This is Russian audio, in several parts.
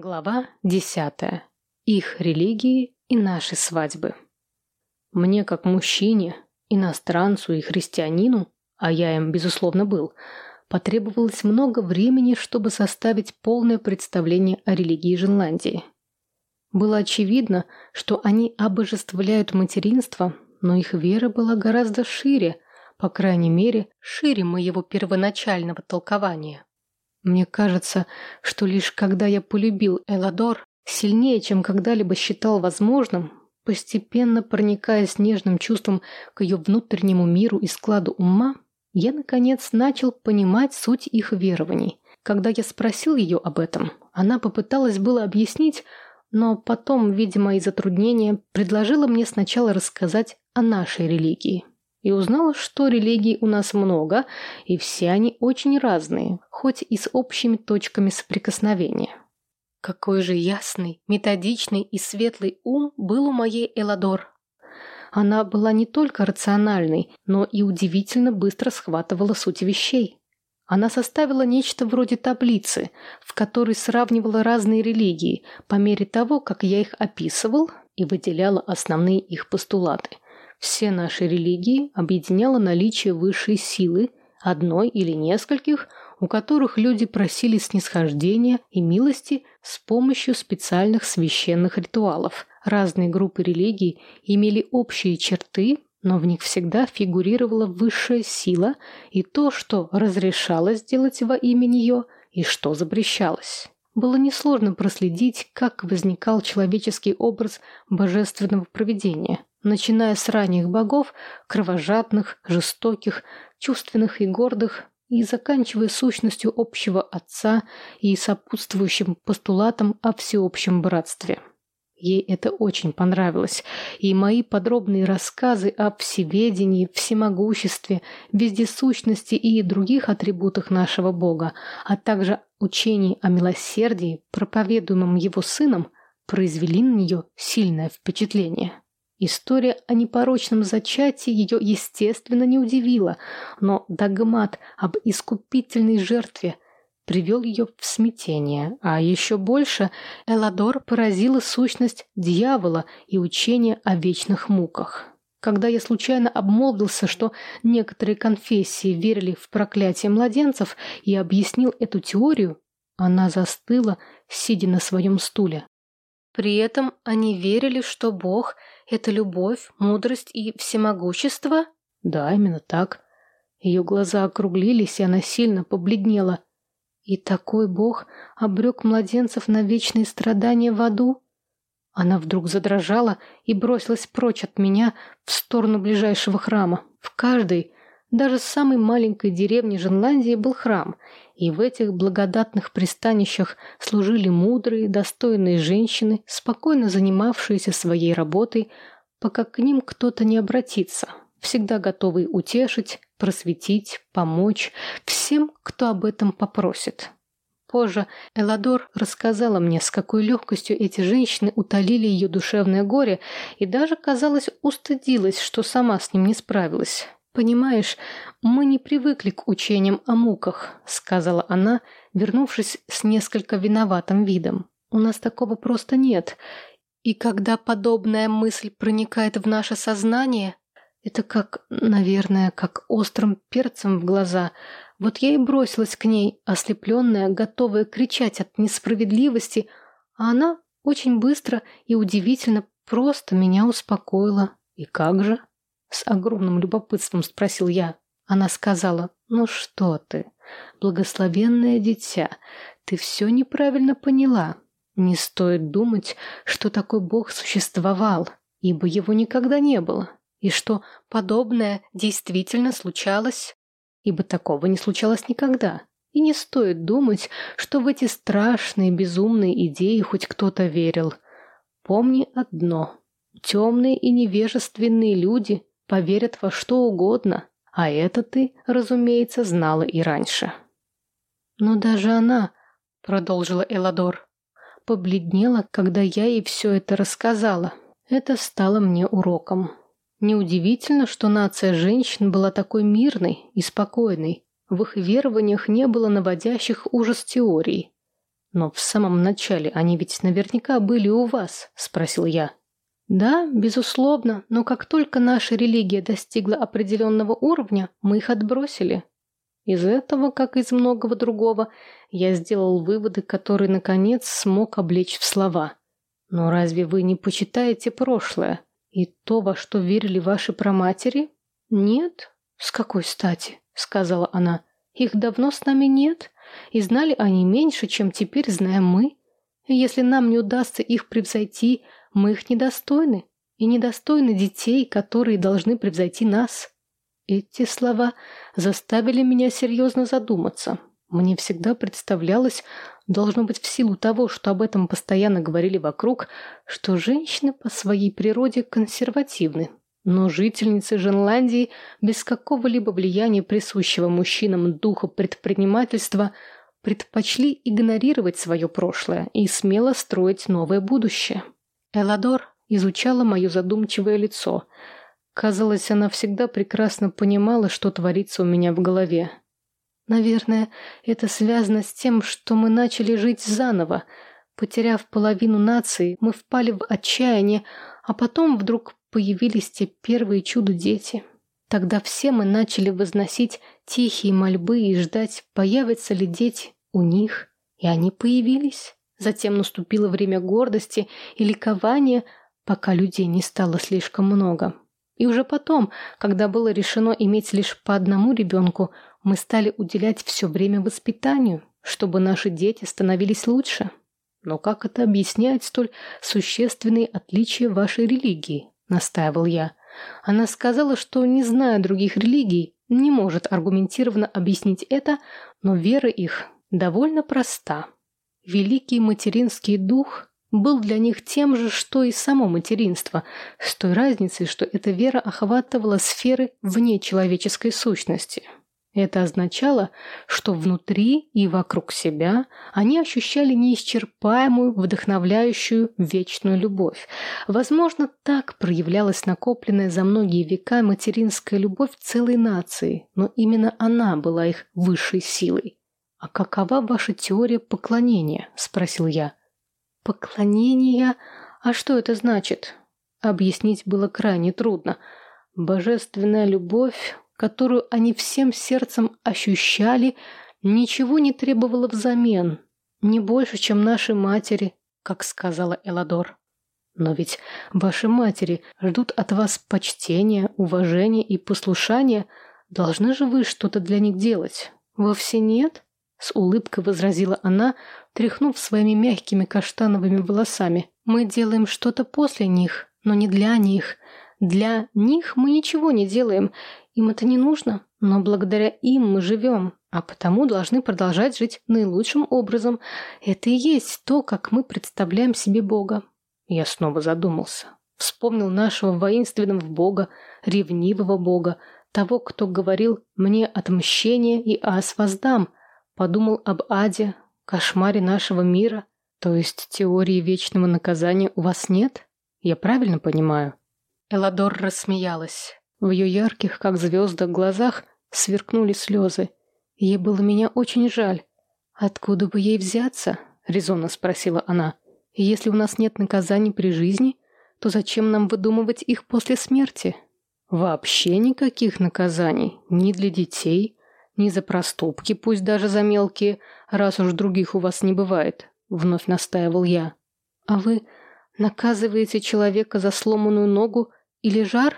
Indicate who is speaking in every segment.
Speaker 1: Глава десятая. Их религии и наши свадьбы. Мне, как мужчине, иностранцу и христианину, а я им, безусловно, был, потребовалось много времени, чтобы составить полное представление о религии Жинландии. Было очевидно, что они обожествляют материнство, но их вера была гораздо шире, по крайней мере, шире моего первоначального толкования. Мне кажется, что лишь когда я полюбил Эладор сильнее, чем когда-либо считал возможным, постепенно проникаясь нежным чувством к ее внутреннему миру и складу ума, я, наконец, начал понимать суть их верований. Когда я спросил ее об этом, она попыталась было объяснить, но потом, видимо, из затруднения, предложила мне сначала рассказать о нашей религии и узнала, что религий у нас много, и все они очень разные, хоть и с общими точками соприкосновения. Какой же ясный, методичный и светлый ум был у моей Эладор. Она была не только рациональной, но и удивительно быстро схватывала суть вещей. Она составила нечто вроде таблицы, в которой сравнивала разные религии по мере того, как я их описывал и выделяла основные их постулаты – все наши религии объединяло наличие высшей силы, одной или нескольких, у которых люди просили снисхождения и милости с помощью специальных священных ритуалов. Разные группы религий имели общие черты, но в них всегда фигурировала высшая сила и то, что разрешалось делать во имя нее и что запрещалось. Было несложно проследить, как возникал человеческий образ божественного провидения начиная с ранних богов, кровожадных, жестоких, чувственных и гордых, и заканчивая сущностью общего отца и сопутствующим постулатом о всеобщем братстве. Ей это очень понравилось, и мои подробные рассказы о всеведении, всемогуществе, вездесущности и других атрибутах нашего Бога, а также учении о милосердии, проповедуемом его сыном, произвели на нее сильное впечатление. История о непорочном зачатии ее, естественно, не удивила, но догмат об искупительной жертве привел ее в смятение, а еще больше Эладор поразила сущность дьявола и учение о вечных муках. Когда я случайно обмолвился, что некоторые конфессии верили в проклятие младенцев и объяснил эту теорию, она застыла, сидя на своем стуле. При этом они верили, что Бог – это любовь, мудрость и всемогущество? Да, именно так. Ее глаза округлились, и она сильно побледнела. И такой бог обрек младенцев на вечные страдания в аду? Она вдруг задрожала и бросилась прочь от меня в сторону ближайшего храма. В каждой, даже самой маленькой деревне Женландии был храм, и в этих благодатных пристанищах служили мудрые, достойные женщины, спокойно занимавшиеся своей работой, пока к ним кто-то не обратится, всегда готовые утешить, просветить, помочь всем, кто об этом попросит. Позже Эладор рассказала мне, с какой легкостью эти женщины утолили ее душевное горе и даже, казалось, устыдилась, что сама с ним не справилась. «Понимаешь, мы не привыкли к учениям о муках», — сказала она, вернувшись с несколько виноватым видом. «У нас такого просто нет. И когда подобная мысль проникает в наше сознание, это как, наверное, как острым перцем в глаза. Вот я и бросилась к ней, ослепленная, готовая кричать от несправедливости, а она очень быстро и удивительно просто меня успокоила. И как же?» С огромным любопытством спросил я. Она сказала, ну что ты, благословенное дитя, ты все неправильно поняла. Не стоит думать, что такой бог существовал, ибо его никогда не было, и что подобное действительно случалось, ибо такого не случалось никогда. И не стоит думать, что в эти страшные безумные идеи хоть кто-то верил. Помни одно. Темные и невежественные люди поверят во что угодно, а это ты, разумеется, знала и раньше. Но даже она, продолжила Эладор, побледнела, когда я ей все это рассказала. Это стало мне уроком. Неудивительно, что нация женщин была такой мирной и спокойной. В их верованиях не было наводящих ужас теорий. Но в самом начале они ведь наверняка были у вас, спросил я. Да, безусловно, но как только наша религия достигла определенного уровня, мы их отбросили. Из этого, как из многого другого, я сделал выводы, которые, наконец, смог облечь в слова. Но разве вы не почитаете прошлое? И то, во что верили ваши праматери? Нет? С какой стати? Сказала она. Их давно с нами нет, и знали они меньше, чем теперь знаем мы. Если нам не удастся их превзойти, мы их недостойны, и недостойны детей, которые должны превзойти нас. Эти слова заставили меня серьезно задуматься. Мне всегда представлялось, должно быть в силу того, что об этом постоянно говорили вокруг, что женщины по своей природе консервативны. Но жительницы Женландии без какого-либо влияния присущего мужчинам духа предпринимательства предпочли игнорировать свое прошлое и смело строить новое будущее. Эладор изучала мое задумчивое лицо. Казалось, она всегда прекрасно понимала, что творится у меня в голове. Наверное, это связано с тем, что мы начали жить заново. Потеряв половину нации, мы впали в отчаяние, а потом вдруг появились те первые чудо-дети. Тогда все мы начали возносить тихие мольбы и ждать, появятся ли дети у них. И они появились. Затем наступило время гордости и ликования, пока людей не стало слишком много. И уже потом, когда было решено иметь лишь по одному ребенку, мы стали уделять все время воспитанию, чтобы наши дети становились лучше. Но как это объяснять столь существенные отличия вашей религии? – настаивал я. Она сказала, что, не зная других религий, не может аргументированно объяснить это, но вера их довольно проста. Великий материнский дух был для них тем же, что и само материнство, с той разницей, что эта вера охватывала сферы вне человеческой сущности. Это означало, что внутри и вокруг себя они ощущали неисчерпаемую, вдохновляющую, вечную любовь. Возможно, так проявлялась накопленная за многие века материнская любовь целой нации, но именно она была их высшей силой. «А какова ваша теория поклонения?» – спросил я. «Поклонение? А что это значит?» Объяснить было крайне трудно. Божественная любовь которую они всем сердцем ощущали, ничего не требовало взамен, не больше, чем наши матери, как сказала Эладор. Но ведь ваши матери ждут от вас почтения, уважения и послушания. Должны же вы что-то для них делать? Вовсе нет? С улыбкой возразила она, тряхнув своими мягкими каштановыми волосами. Мы делаем что-то после них, но не для них. Для них мы ничего не делаем, им это не нужно, но благодаря им мы живем, а потому должны продолжать жить наилучшим образом. Это и есть то, как мы представляем себе Бога. Я снова задумался. Вспомнил нашего воинственного Бога, ревнивого Бога, того, кто говорил «мне отмщение и ас воздам», подумал об аде, кошмаре нашего мира. То есть теории вечного наказания у вас нет? Я правильно понимаю? Эладор рассмеялась. В ее ярких, как звезды, глазах сверкнули слезы. Ей было меня очень жаль. «Откуда бы ей взяться?» — резонно спросила она. «Если у нас нет наказаний при жизни, то зачем нам выдумывать их после смерти?» «Вообще никаких наказаний. Ни для детей, ни за проступки, пусть даже за мелкие, раз уж других у вас не бывает», — вновь настаивал я. «А вы наказываете человека за сломанную ногу или жар?»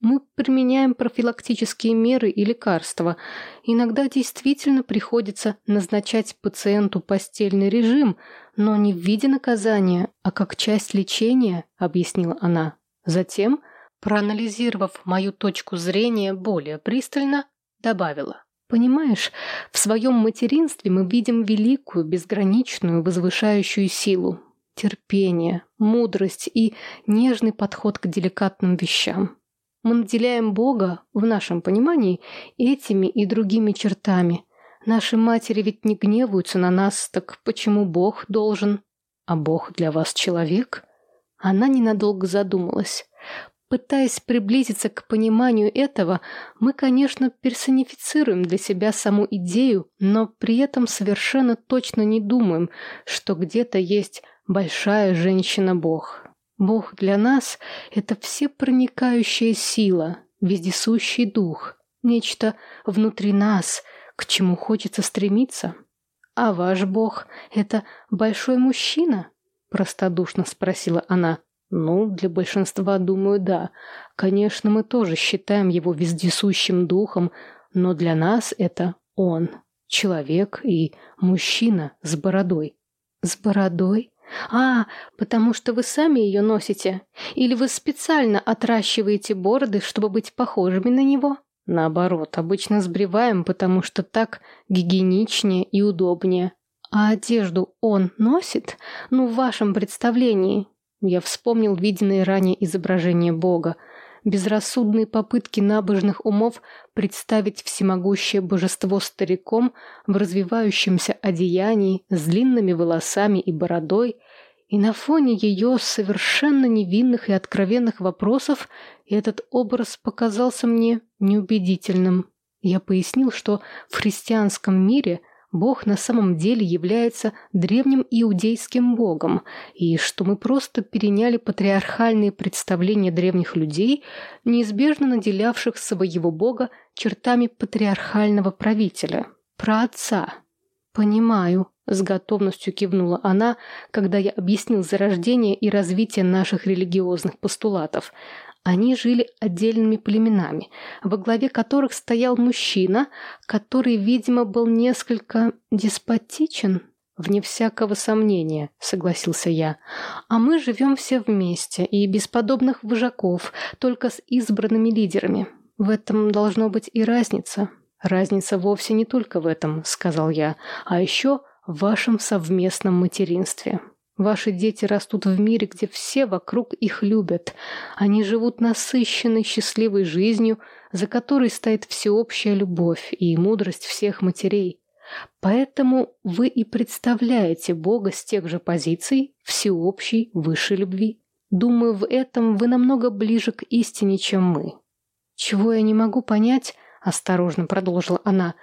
Speaker 1: Мы применяем профилактические меры и лекарства. Иногда действительно приходится назначать пациенту постельный режим, но не в виде наказания, а как часть лечения, объяснила она. Затем, проанализировав мою точку зрения более пристально, добавила. Понимаешь, в своем материнстве мы видим великую, безграничную, возвышающую силу, терпение, мудрость и нежный подход к деликатным вещам. Мы наделяем Бога, в нашем понимании, этими и другими чертами. Наши матери ведь не гневаются на нас, так почему Бог должен? А Бог для вас человек? Она ненадолго задумалась. Пытаясь приблизиться к пониманию этого, мы, конечно, персонифицируем для себя саму идею, но при этом совершенно точно не думаем, что где-то есть большая женщина-бог. Бог для нас — это всепроникающая сила, вездесущий дух, нечто внутри нас, к чему хочется стремиться. А ваш Бог — это большой мужчина? Простодушно спросила она. Ну, для большинства, думаю, да. Конечно, мы тоже считаем его вездесущим духом, но для нас это он, человек и мужчина с бородой. С бородой? А, потому что вы сами ее носите? Или вы специально отращиваете бороды, чтобы быть похожими на него? Наоборот, обычно сбриваем, потому что так гигиеничнее и удобнее. А одежду он носит? Ну, в вашем представлении. Я вспомнил виденные ранее изображения Бога, безрассудные попытки набожных умов представить всемогущее божество стариком в развивающемся одеянии с длинными волосами и бородой, и на фоне ее совершенно невинных и откровенных вопросов этот образ показался мне неубедительным. Я пояснил, что в христианском мире – Бог на самом деле является древним иудейским богом, и что мы просто переняли патриархальные представления древних людей, неизбежно наделявших своего бога чертами патриархального правителя, про отца. «Понимаю», — с готовностью кивнула она, когда я объяснил зарождение и развитие наших религиозных постулатов — они жили отдельными племенами, во главе которых стоял мужчина, который, видимо, был несколько деспотичен. «Вне всякого сомнения», — согласился я. «А мы живем все вместе, и без подобных вожаков, только с избранными лидерами. В этом должно быть и разница». «Разница вовсе не только в этом», — сказал я, «а еще в вашем совместном материнстве». Ваши дети растут в мире, где все вокруг их любят. Они живут насыщенной, счастливой жизнью, за которой стоит всеобщая любовь и мудрость всех матерей. Поэтому вы и представляете Бога с тех же позиций всеобщей высшей любви. Думаю, в этом вы намного ближе к истине, чем мы. Чего я не могу понять, осторожно продолжила она,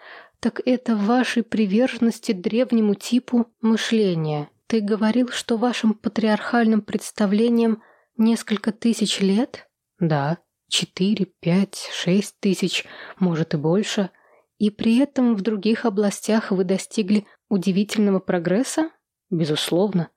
Speaker 1: так это вашей приверженности древнему типу мышления – ты говорил, что вашим патриархальным представлениям несколько тысяч лет? Да, четыре, пять, шесть тысяч, может и больше. И при этом в других областях вы достигли удивительного прогресса? Безусловно.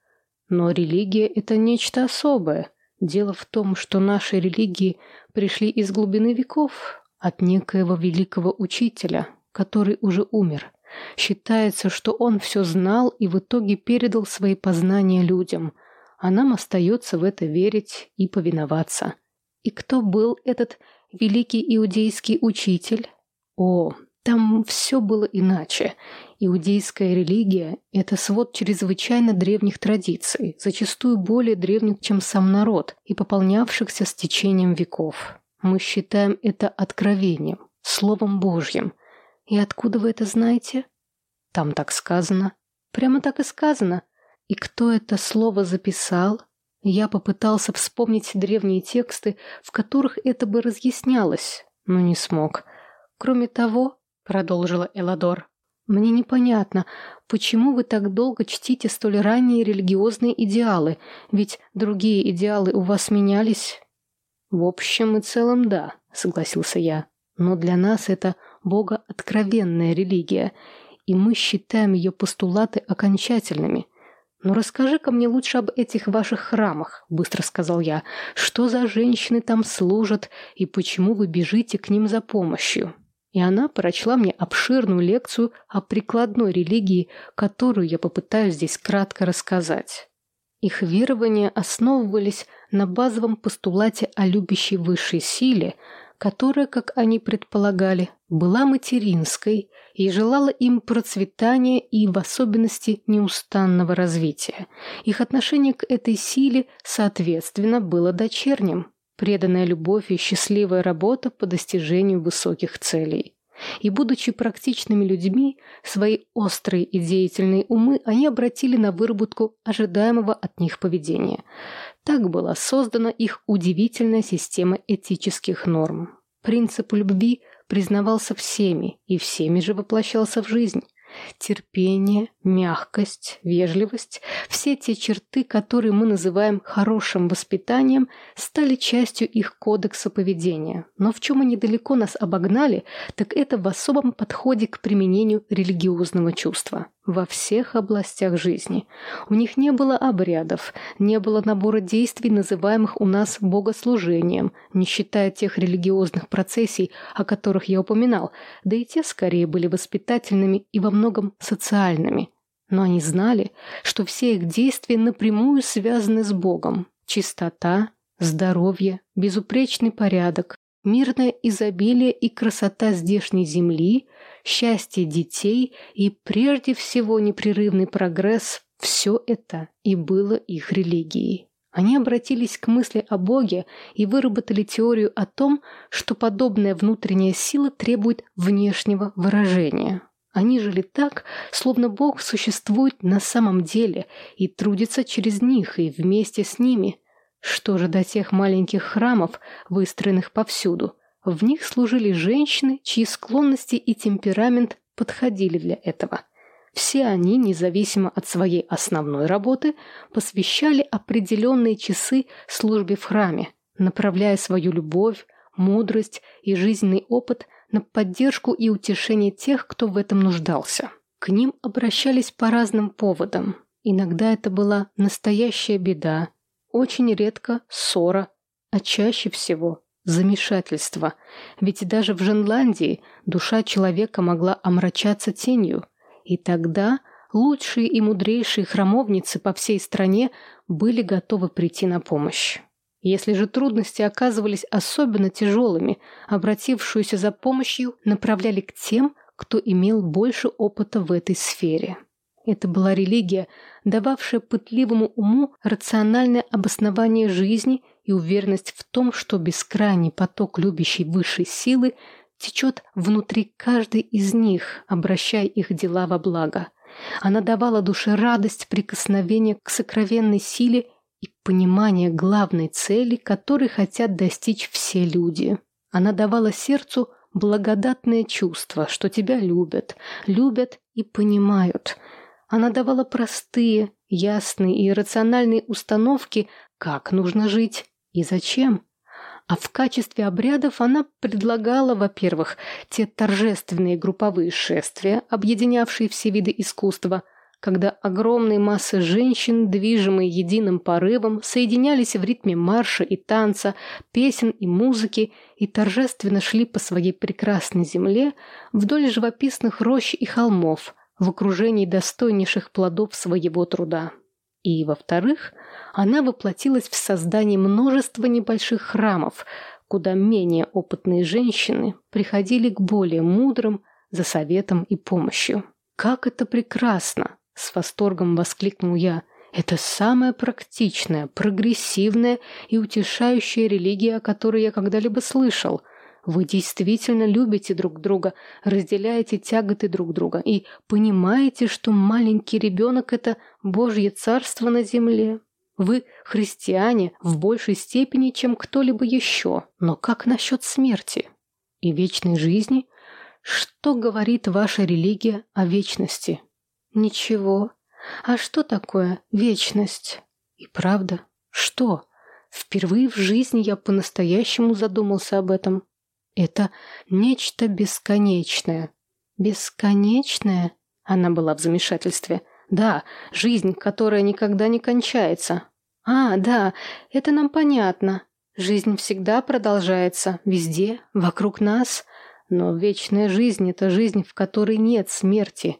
Speaker 1: Но религия — это нечто особое. Дело в том, что наши религии пришли из глубины веков, от некоего великого учителя, который уже умер. Считается, что он все знал и в итоге передал свои познания людям, а нам остается в это верить и повиноваться. И кто был этот великий иудейский учитель? О, там все было иначе. Иудейская религия – это свод чрезвычайно древних традиций, зачастую более древних, чем сам народ, и пополнявшихся с течением веков. Мы считаем это откровением, Словом Божьим – «И откуда вы это знаете?» «Там так сказано». «Прямо так и сказано. И кто это слово записал?» Я попытался вспомнить древние тексты, в которых это бы разъяснялось, но не смог. «Кроме того», — продолжила Эладор, — «мне непонятно, почему вы так долго чтите столь ранние религиозные идеалы, ведь другие идеалы у вас менялись?» «В общем и целом, да», — согласился я. «Но для нас это Бога откровенная религия, и мы считаем ее постулаты окончательными. «Ну расскажи-ка мне лучше об этих ваших храмах», — быстро сказал я. «Что за женщины там служат и почему вы бежите к ним за помощью?» И она прочла мне обширную лекцию о прикладной религии, которую я попытаюсь здесь кратко рассказать. Их верования основывались на базовом постулате о любящей высшей силе — которая, как они предполагали, была материнской и желала им процветания и, в особенности, неустанного развития. Их отношение к этой силе, соответственно, было дочерним. Преданная любовь и счастливая работа по достижению высоких целей. И, будучи практичными людьми, свои острые и деятельные умы они обратили на выработку ожидаемого от них поведения. Так была создана их удивительная система этических норм. Принцип любви признавался всеми и всеми же воплощался в жизнь. Терпение, мягкость, вежливость – все те черты, которые мы называем хорошим воспитанием, стали частью их кодекса поведения. Но в чем они далеко нас обогнали, так это в особом подходе к применению религиозного чувства во всех областях жизни. У них не было обрядов, не было набора действий, называемых у нас богослужением, не считая тех религиозных процессий, о которых я упоминал, да и те скорее были воспитательными и во многом социальными. Но они знали, что все их действия напрямую связаны с Богом. Чистота, здоровье, безупречный порядок, мирное изобилие и красота здешней земли, счастье детей и прежде всего непрерывный прогресс – все это и было их религией. Они обратились к мысли о Боге и выработали теорию о том, что подобная внутренняя сила требует внешнего выражения. Они жили так, словно Бог существует на самом деле и трудится через них и вместе с ними – что же до тех маленьких храмов, выстроенных повсюду? В них служили женщины, чьи склонности и темперамент подходили для этого. Все они, независимо от своей основной работы, посвящали определенные часы службе в храме, направляя свою любовь, мудрость и жизненный опыт на поддержку и утешение тех, кто в этом нуждался. К ним обращались по разным поводам. Иногда это была настоящая беда, очень редко ссора, а чаще всего замешательство. Ведь даже в Женландии душа человека могла омрачаться тенью. И тогда лучшие и мудрейшие храмовницы по всей стране были готовы прийти на помощь. Если же трудности оказывались особенно тяжелыми, обратившуюся за помощью направляли к тем, кто имел больше опыта в этой сфере. Это была религия, дававшая пытливому уму рациональное обоснование жизни и уверенность в том, что бескрайний поток любящей высшей силы течет внутри каждой из них, обращая их дела во благо. Она давала душе радость прикосновения к сокровенной силе и понимание главной цели, которой хотят достичь все люди. Она давала сердцу благодатное чувство, что тебя любят, любят и понимают – она давала простые, ясные и рациональные установки, как нужно жить и зачем. А в качестве обрядов она предлагала, во-первых, те торжественные групповые шествия, объединявшие все виды искусства, когда огромные массы женщин, движимые единым порывом, соединялись в ритме марша и танца, песен и музыки и торжественно шли по своей прекрасной земле вдоль живописных рощ и холмов, в окружении достойнейших плодов своего труда. И, во-вторых, она воплотилась в создании множества небольших храмов, куда менее опытные женщины приходили к более мудрым за советом и помощью. «Как это прекрасно!» — с восторгом воскликнул я. «Это самая практичная, прогрессивная и утешающая религия, о которой я когда-либо слышал — вы действительно любите друг друга, разделяете тяготы друг друга и понимаете, что маленький ребенок – это Божье царство на земле. Вы христиане в большей степени, чем кто-либо еще. Но как насчет смерти и вечной жизни? Что говорит ваша религия о вечности? Ничего. А что такое вечность? И правда, что? Впервые в жизни я по-настоящему задумался об этом. Это нечто бесконечное. Бесконечное? Она была в замешательстве. Да, жизнь, которая никогда не кончается. А, да, это нам понятно. Жизнь всегда продолжается, везде, вокруг нас. Но вечная жизнь — это жизнь, в которой нет смерти.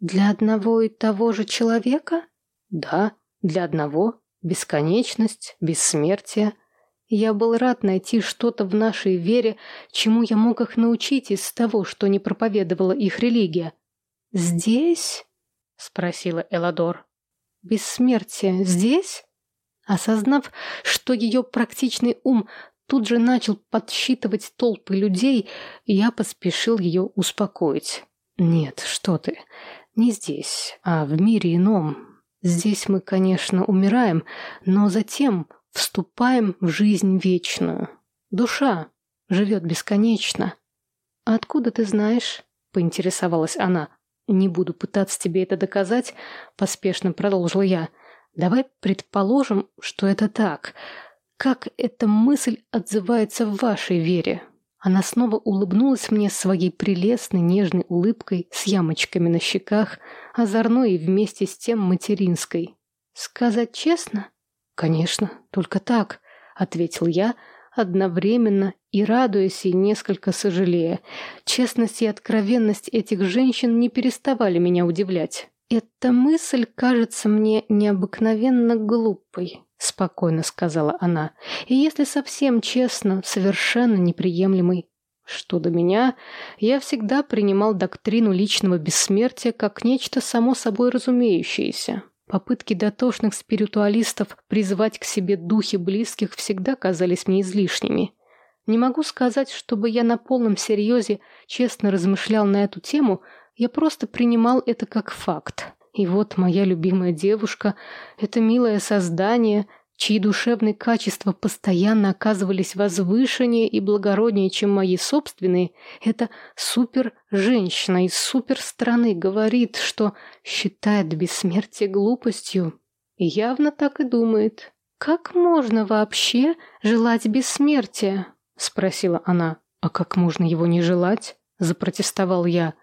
Speaker 1: Для одного и того же человека? Да, для одного. Бесконечность, бессмертие. Я был рад найти что-то в нашей вере, чему я мог их научить из того, что не проповедовала их религия. «Здесь?» — спросила Эладор. «Бессмертие здесь?» Осознав, что ее практичный ум тут же начал подсчитывать толпы людей, я поспешил ее успокоить. «Нет, что ты, не здесь, а в мире ином. Здесь мы, конечно, умираем, но затем вступаем в жизнь вечную. Душа живет бесконечно». «А откуда ты знаешь?» — поинтересовалась она. «Не буду пытаться тебе это доказать», — поспешно продолжил я. «Давай предположим, что это так. Как эта мысль отзывается в вашей вере?» Она снова улыбнулась мне своей прелестной нежной улыбкой с ямочками на щеках, озорной и вместе с тем материнской. «Сказать честно?» «Конечно, только так», — ответил я, одновременно и радуясь, и несколько сожалея. Честность и откровенность этих женщин не переставали меня удивлять. «Эта мысль кажется мне необыкновенно глупой», — спокойно сказала она. «И если совсем честно, совершенно неприемлемой. Что до меня, я всегда принимал доктрину личного бессмертия как нечто само собой разумеющееся. Попытки дотошных спиритуалистов призвать к себе духи близких всегда казались мне излишними. Не могу сказать, чтобы я на полном серьезе честно размышлял на эту тему, я просто принимал это как факт. И вот моя любимая девушка, это милое создание, чьи душевные качества постоянно оказывались возвышеннее и благороднее, чем мои собственные, это супер-женщина из супер-страны говорит, что считает бессмертие глупостью. И явно так и думает. Как можно вообще желать бессмертия? — спросила она. «А как можно его не желать?» — запротестовал я.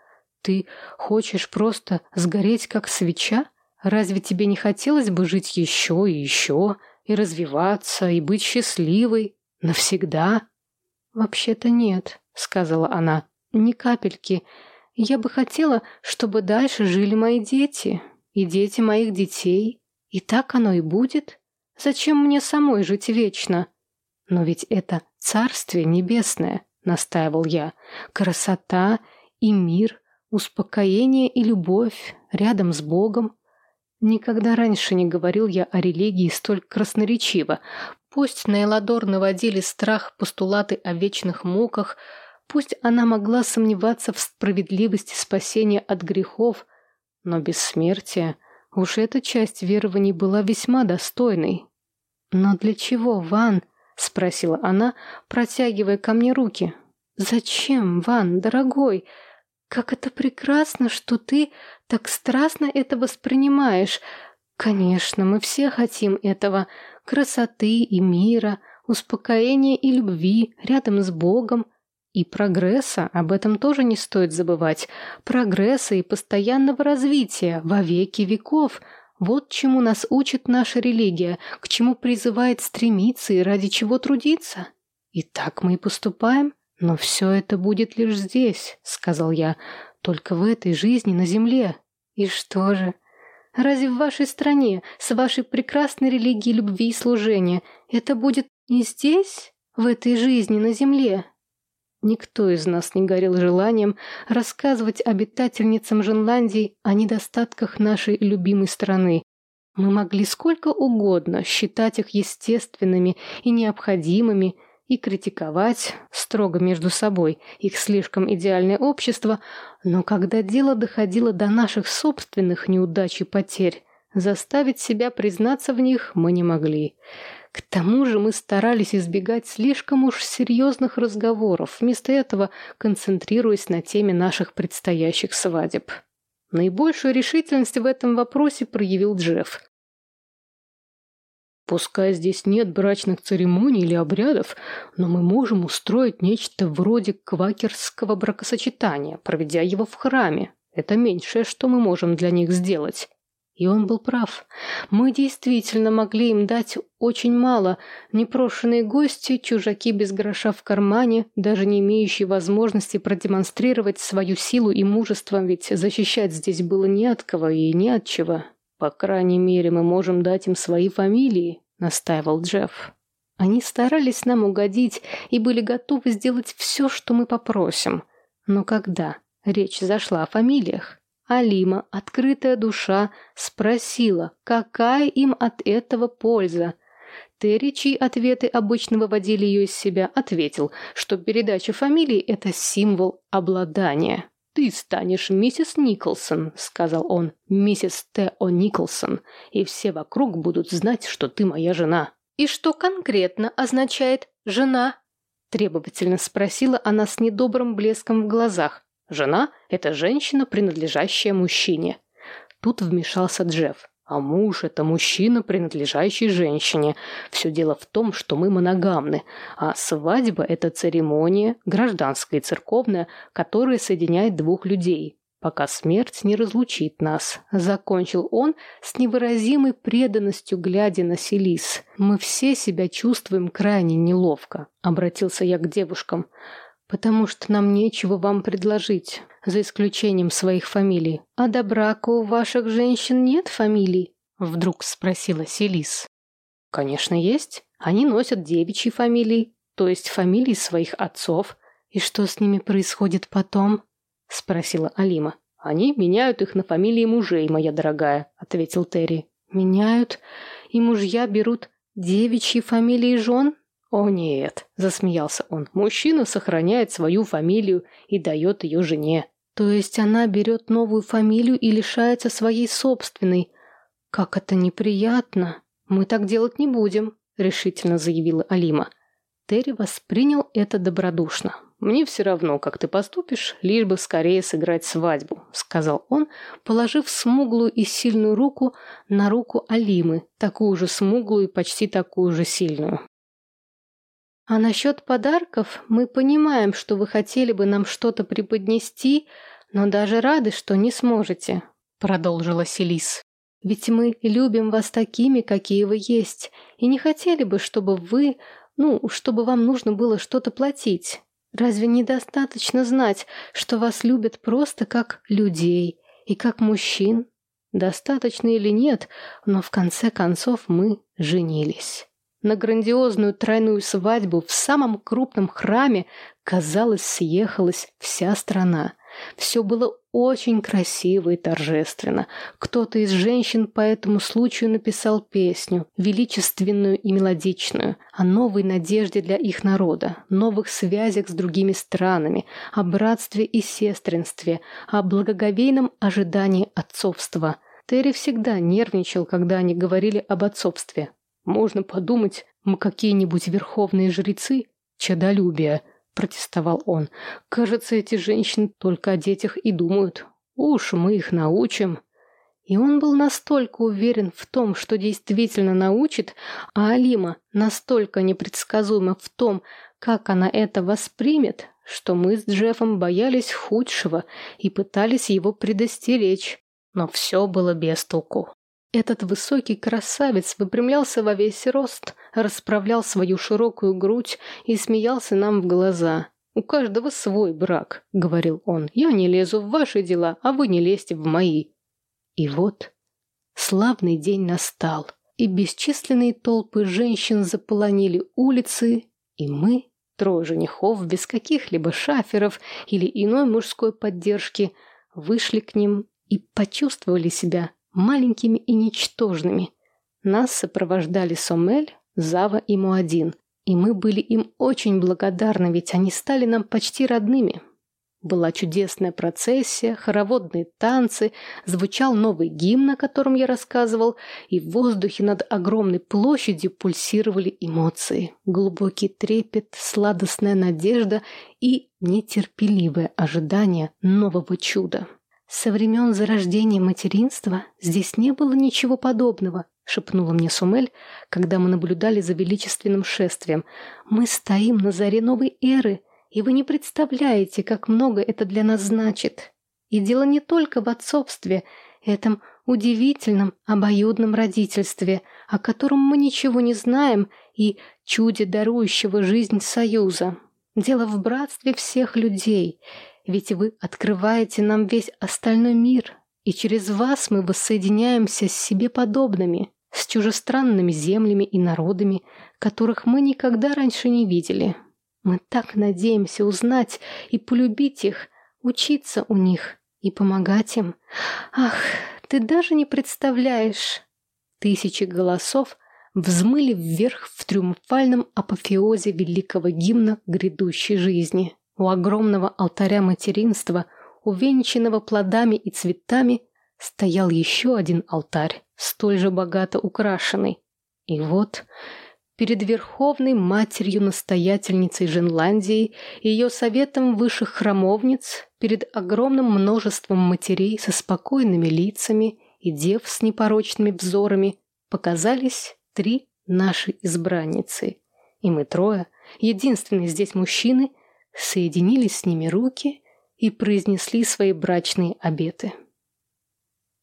Speaker 1: «Ты хочешь просто сгореть, как свеча? Разве тебе не хотелось бы жить еще и еще, и развиваться, и быть счастливой? Навсегда?» «Вообще-то нет», — сказала она. «Ни капельки. Я бы хотела, чтобы дальше жили мои дети, и дети моих детей. И так оно и будет. Зачем мне самой жить вечно?» «Но ведь это царствие небесное», — настаивал я. «Красота и мир, успокоение и любовь рядом с Богом». Никогда раньше не говорил я о религии столь красноречиво. Пусть на Эладор наводили страх постулаты о вечных муках, пусть она могла сомневаться в справедливости спасения от грехов, но бессмертие, уж эта часть верований была весьма достойной. Но для чего, Ван? — спросила она, протягивая ко мне руки. «Зачем, Ван, дорогой? Как это прекрасно, что ты так страстно это воспринимаешь. Конечно, мы все хотим этого. Красоты и мира, успокоения и любви рядом с Богом. И прогресса, об этом тоже не стоит забывать. Прогресса и постоянного развития во веки веков — вот чему нас учит наша религия, к чему призывает стремиться и ради чего трудиться. И так мы и поступаем. Но все это будет лишь здесь, сказал я, только в этой жизни на земле. И что же? Разве в вашей стране, с вашей прекрасной религией любви и служения, это будет не здесь, в этой жизни на земле? Никто из нас не горел желанием рассказывать обитательницам Женландии о недостатках нашей любимой страны. Мы могли сколько угодно считать их естественными и необходимыми и критиковать, строго между собой, их слишком идеальное общество, но когда дело доходило до наших собственных неудач и потерь, заставить себя признаться в них мы не могли. К тому же мы старались избегать слишком уж серьезных разговоров, вместо этого концентрируясь на теме наших предстоящих свадеб. Наибольшую решительность в этом вопросе проявил Джефф. Пускай здесь нет брачных церемоний или обрядов, но мы можем устроить нечто вроде квакерского бракосочетания, проведя его в храме. Это меньшее, что мы можем для них сделать. И он был прав. Мы действительно могли им дать очень мало. Непрошенные гости, чужаки без гроша в кармане, даже не имеющие возможности продемонстрировать свою силу и мужество, ведь защищать здесь было не от кого и не от чего. «По крайней мере, мы можем дать им свои фамилии», — настаивал Джефф. Они старались нам угодить и были готовы сделать все, что мы попросим. Но когда речь зашла о фамилиях, Алима, открытая душа, спросила, какая им от этого польза. Терри, чьи ответы обычно выводили ее из себя, ответил, что передача фамилии – это символ обладания. «Ты станешь миссис Николсон», – сказал он, – «миссис Т.О. Николсон, и все вокруг будут знать, что ты моя жена». «И что конкретно означает «жена»?» – требовательно спросила она с недобрым блеском в глазах. «Жена – это женщина, принадлежащая мужчине». Тут вмешался Джефф. А муж – это мужчина, принадлежащий женщине. Все дело в том, что мы моногамны. А свадьба – это церемония, гражданская и церковная, которая соединяет двух людей, пока смерть не разлучит нас. Закончил он с невыразимой преданностью, глядя на Селис. «Мы все себя чувствуем крайне неловко», – обратился я к девушкам, – «потому что нам нечего вам предложить» за исключением своих фамилий. «А до брака у ваших женщин нет фамилий?» — вдруг спросила Селис. «Конечно, есть. Они носят девичьи фамилии, то есть фамилии своих отцов. И что с ними происходит потом?» — спросила Алима. «Они меняют их на фамилии мужей, моя дорогая», — ответил Терри. «Меняют? И мужья берут девичьи фамилии жен?» «О нет», — засмеялся он, — «мужчина сохраняет свою фамилию и дает ее жене». «То есть она берет новую фамилию и лишается своей собственной? Как это неприятно! Мы так делать не будем», — решительно заявила Алима. Терри воспринял это добродушно. «Мне все равно, как ты поступишь, лишь бы скорее сыграть свадьбу», — сказал он, положив смуглую и сильную руку на руку Алимы, такую же смуглую и почти такую же сильную. А насчет подарков мы понимаем, что вы хотели бы нам что-то преподнести, но даже рады, что не сможете», — продолжила Селис. «Ведь мы любим вас такими, какие вы есть, и не хотели бы, чтобы вы, ну, чтобы вам нужно было что-то платить. Разве недостаточно знать, что вас любят просто как людей и как мужчин? Достаточно или нет, но в конце концов мы женились». На грандиозную тройную свадьбу в самом крупном храме, казалось, съехалась вся страна. Все было очень красиво и торжественно. Кто-то из женщин по этому случаю написал песню, величественную и мелодичную, о новой надежде для их народа, новых связях с другими странами, о братстве и сестринстве, о благоговейном ожидании отцовства. Терри всегда нервничал, когда они говорили об отцовстве. Можно подумать, мы какие-нибудь верховные жрецы? Чадолюбие, протестовал он. Кажется, эти женщины только о детях и думают. Уж мы их научим. И он был настолько уверен в том, что действительно научит, а Алима настолько непредсказуема в том, как она это воспримет, что мы с Джеффом боялись худшего и пытались его предостеречь. Но все было без толку. Этот высокий красавец выпрямлялся во весь рост, расправлял свою широкую грудь и смеялся нам в глаза. «У каждого свой брак», — говорил он. «Я не лезу в ваши дела, а вы не лезьте в мои». И вот славный день настал, и бесчисленные толпы женщин заполонили улицы, и мы, трое женихов, без каких-либо шаферов или иной мужской поддержки, вышли к ним и почувствовали себя маленькими и ничтожными. Нас сопровождали Сомель, Зава и Муадин, и мы были им очень благодарны, ведь они стали нам почти родными. Была чудесная процессия, хороводные танцы, звучал новый гимн, о котором я рассказывал, и в воздухе над огромной площадью пульсировали эмоции. Глубокий трепет, сладостная надежда и нетерпеливое ожидание нового чуда. «Со времен зарождения материнства здесь не было ничего подобного», шепнула мне Сумель, когда мы наблюдали за величественным шествием. «Мы стоим на заре новой эры, и вы не представляете, как много это для нас значит. И дело не только в отцовстве, этом удивительном обоюдном родительстве, о котором мы ничего не знаем, и чуде дарующего жизнь союза. Дело в братстве всех людей — ведь вы открываете нам весь остальной мир, и через вас мы воссоединяемся с себе подобными, с чужестранными землями и народами, которых мы никогда раньше не видели. Мы так надеемся узнать и полюбить их, учиться у них и помогать им. Ах, ты даже не представляешь!» Тысячи голосов взмыли вверх в триумфальном апофеозе великого гимна грядущей жизни. У огромного алтаря материнства, увенчанного плодами и цветами, стоял еще один алтарь, столь же богато украшенный. И вот перед Верховной Матерью-настоятельницей Женландии и ее советом высших храмовниц, перед огромным множеством матерей со спокойными лицами и дев с непорочными взорами, показались три наши избранницы. И мы трое, единственные здесь мужчины, соединили с ними руки и произнесли свои брачные обеты.